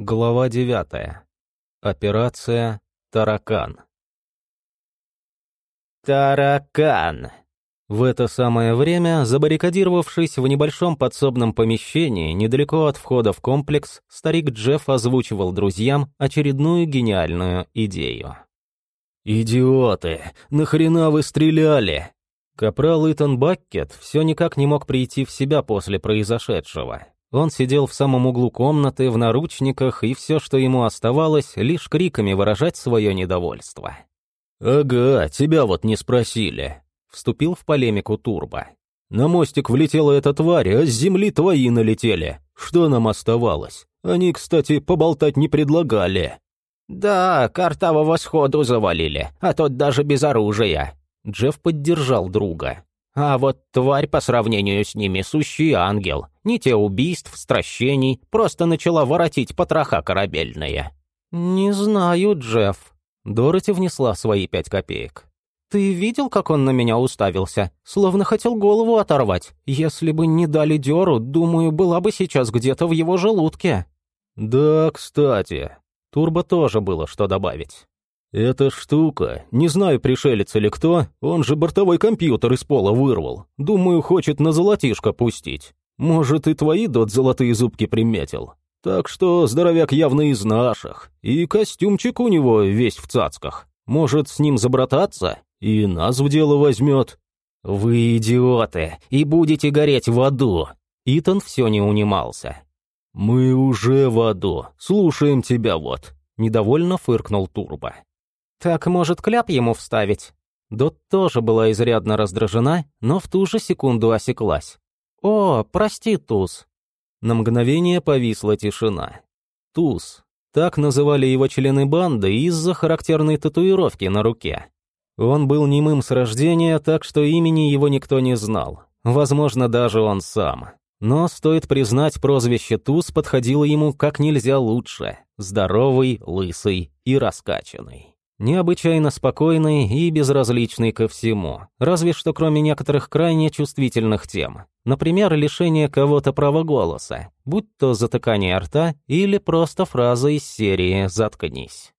Глава 9. Операция «Таракан». «Таракан!» В это самое время, забаррикадировавшись в небольшом подсобном помещении, недалеко от входа в комплекс, старик Джефф озвучивал друзьям очередную гениальную идею. «Идиоты! Нахрена вы стреляли?» Капрал Итан Баккет все никак не мог прийти в себя после произошедшего. Он сидел в самом углу комнаты, в наручниках, и все, что ему оставалось, лишь криками выражать свое недовольство. «Ага, тебя вот не спросили», — вступил в полемику Турбо. «На мостик влетела эта тварь, а с земли твои налетели. Что нам оставалось? Они, кстати, поболтать не предлагали». «Да, картавого сходу завалили, а тот даже без оружия». Джефф поддержал друга. А вот тварь по сравнению с ними сущий ангел. Не те убийств, стращений, просто начала воротить потроха корабельные. «Не знаю, Джефф». Дороти внесла свои пять копеек. «Ты видел, как он на меня уставился? Словно хотел голову оторвать. Если бы не дали дёру, думаю, была бы сейчас где-то в его желудке». «Да, кстати». Турбо тоже было что добавить. «Эта штука, не знаю, пришелец или кто, он же бортовой компьютер из пола вырвал. Думаю, хочет на золотишко пустить. Может, и твои дот золотые зубки приметил. Так что здоровяк явно из наших. И костюмчик у него весь в цацках. Может, с ним забрататься? И нас в дело возьмет». «Вы идиоты, и будете гореть в аду!» Итан все не унимался. «Мы уже в аду, слушаем тебя вот», — недовольно фыркнул Турбо. «Так, может, кляп ему вставить?» Дот тоже была изрядно раздражена, но в ту же секунду осеклась. «О, прости, Туз». На мгновение повисла тишина. Туз. Так называли его члены банды из-за характерной татуировки на руке. Он был немым с рождения, так что имени его никто не знал. Возможно, даже он сам. Но, стоит признать, прозвище Туз подходило ему как нельзя лучше. Здоровый, лысый и раскачанный необычайно спокойный и безразличный ко всему, разве что кроме некоторых крайне чувствительных тем. Например, лишение кого-то права голоса, будь то затыкание рта или просто фраза из серии «Заткнись».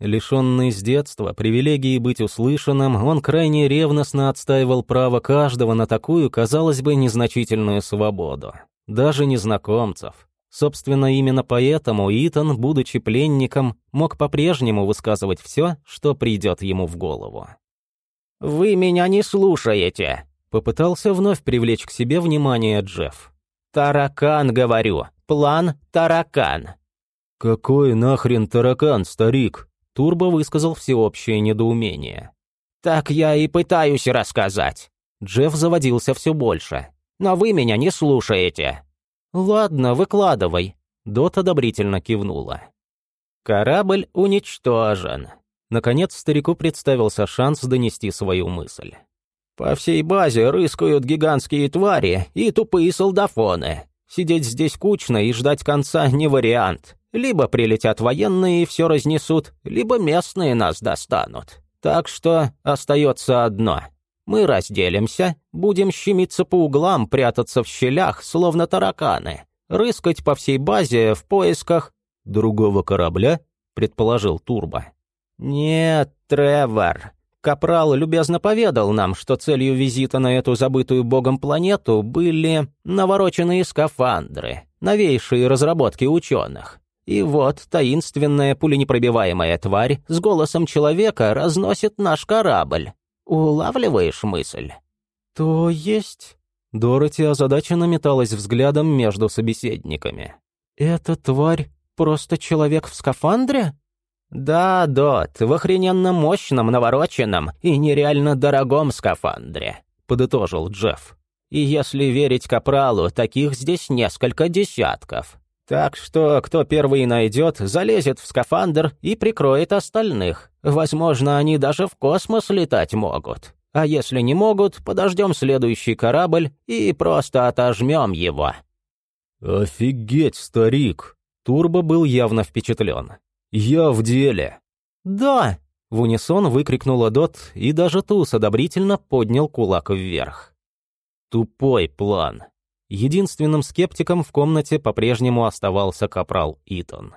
Лишенный с детства привилегии быть услышанным, он крайне ревностно отстаивал право каждого на такую, казалось бы, незначительную свободу. Даже незнакомцев, Собственно, именно поэтому Итан, будучи пленником, мог по-прежнему высказывать все, что придет ему в голову. «Вы меня не слушаете!» Попытался вновь привлечь к себе внимание Джефф. «Таракан, говорю! План таракан!» «Какой нахрен таракан, старик?» Турбо высказал всеобщее недоумение. «Так я и пытаюсь рассказать!» Джефф заводился все больше. «Но вы меня не слушаете!» «Ладно, выкладывай», — Дот одобрительно кивнула. «Корабль уничтожен». Наконец старику представился шанс донести свою мысль. «По всей базе рыскают гигантские твари и тупые солдафоны. Сидеть здесь кучно и ждать конца не вариант. Либо прилетят военные и все разнесут, либо местные нас достанут. Так что остается одно мы разделимся, будем щемиться по углам, прятаться в щелях, словно тараканы, рыскать по всей базе в поисках другого корабля, предположил Турбо. Нет, Тревор. Капрал любезно поведал нам, что целью визита на эту забытую богом планету были навороченные скафандры, новейшие разработки ученых. И вот таинственная пуленепробиваемая тварь с голосом человека разносит наш корабль. Улавливаешь мысль?» «То есть...» Дороти озадаченно металась взглядом между собеседниками. «Эта тварь просто человек в скафандре?» «Да, Дот, в охрененно мощном, навороченном и нереально дорогом скафандре», — подытожил Джефф. «И если верить Капралу, таких здесь несколько десятков. Так что кто первый найдет, залезет в скафандр и прикроет остальных. Возможно, они даже в космос летать могут. А если не могут, подождем следующий корабль и просто отожмем его». «Офигеть, старик!» Турбо был явно впечатлен. «Я в деле!» «Да!» — в унисон выкрикнула Дот, и даже Туз одобрительно поднял кулак вверх. «Тупой план!» Единственным скептиком в комнате по-прежнему оставался капрал Итон.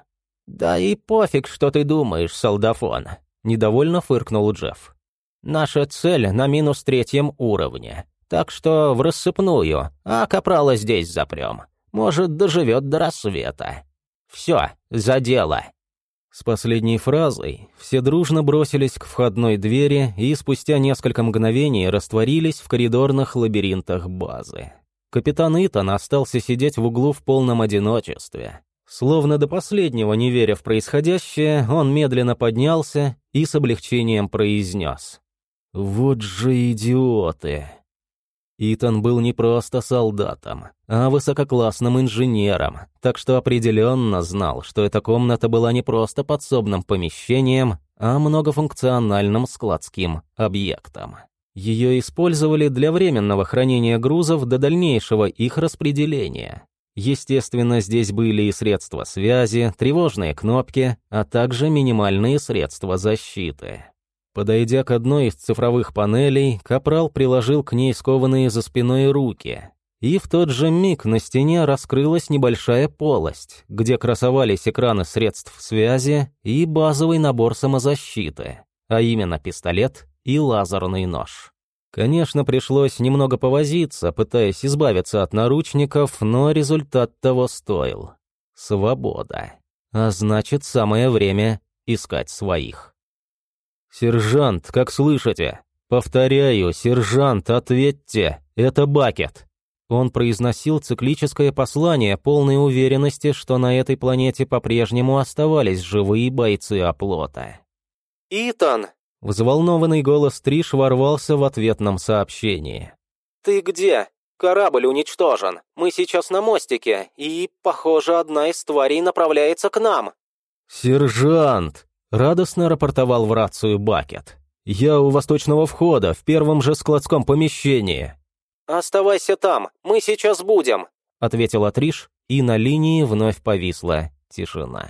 «Да и пофиг, что ты думаешь, солдафон», — недовольно фыркнул Джефф. «Наша цель на минус третьем уровне, так что в рассыпную, а капрала здесь запрем. Может, доживет до рассвета. Все, за дело». С последней фразой все дружно бросились к входной двери и спустя несколько мгновений растворились в коридорных лабиринтах базы. Капитан Итан остался сидеть в углу в полном одиночестве. Словно до последнего не веря в происходящее, он медленно поднялся и с облегчением произнес. «Вот же идиоты!» Итан был не просто солдатом, а высококлассным инженером, так что определенно знал, что эта комната была не просто подсобным помещением, а многофункциональным складским объектом. Ее использовали для временного хранения грузов до дальнейшего их распределения. Естественно, здесь были и средства связи, тревожные кнопки, а также минимальные средства защиты. Подойдя к одной из цифровых панелей, Капрал приложил к ней скованные за спиной руки. И в тот же миг на стене раскрылась небольшая полость, где красовались экраны средств связи и базовый набор самозащиты, а именно пистолет и лазерный нож. Конечно, пришлось немного повозиться, пытаясь избавиться от наручников, но результат того стоил. Свобода. А значит, самое время искать своих. «Сержант, как слышите?» «Повторяю, сержант, ответьте, это Бакет!» Он произносил циклическое послание полной уверенности, что на этой планете по-прежнему оставались живые бойцы оплота. «Итан!» — взволнованный голос Триш ворвался в ответном сообщении. «Ты где? Корабль уничтожен. Мы сейчас на мостике, и, похоже, одна из тварей направляется к нам». «Сержант!» Радостно рапортовал в рацию Бакет. «Я у восточного входа, в первом же складском помещении». «Оставайся там, мы сейчас будем», — ответила Триш, и на линии вновь повисла тишина.